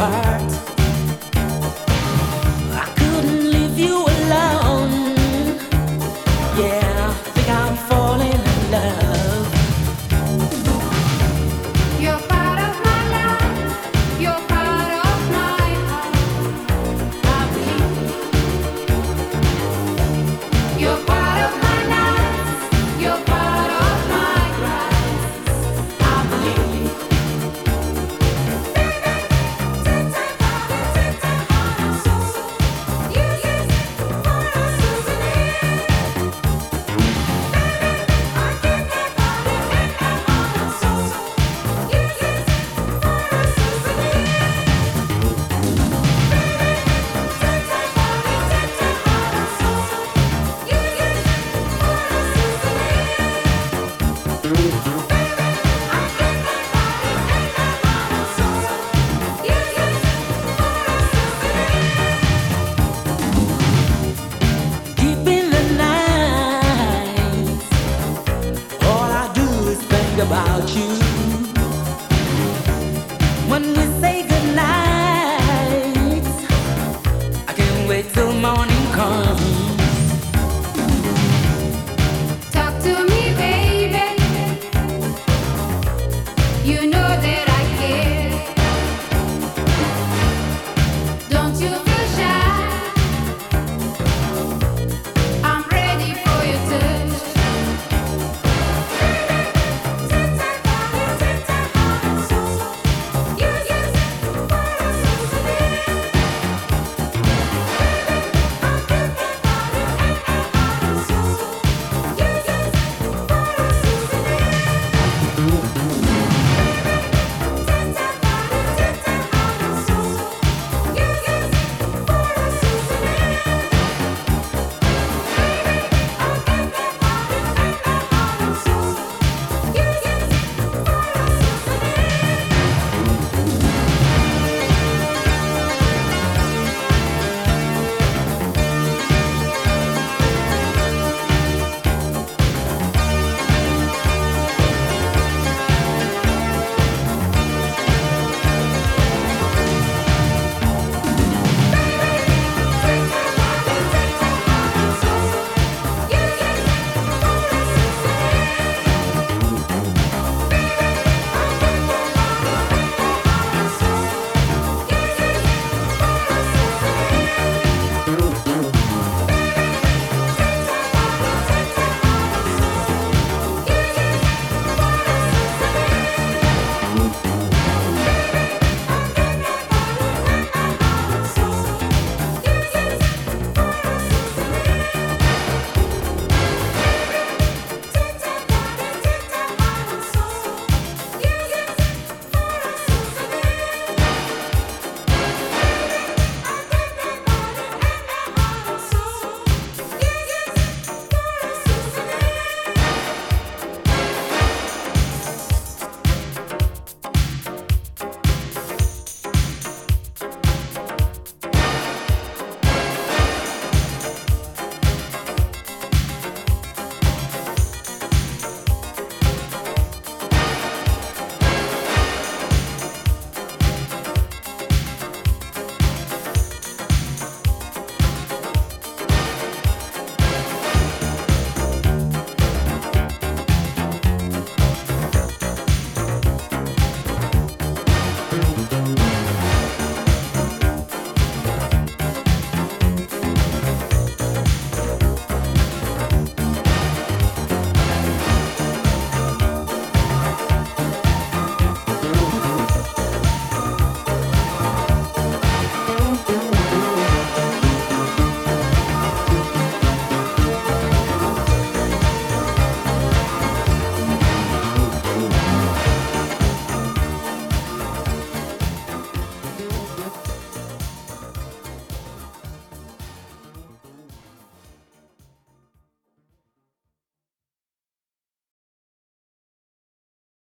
heart. Till morning comes.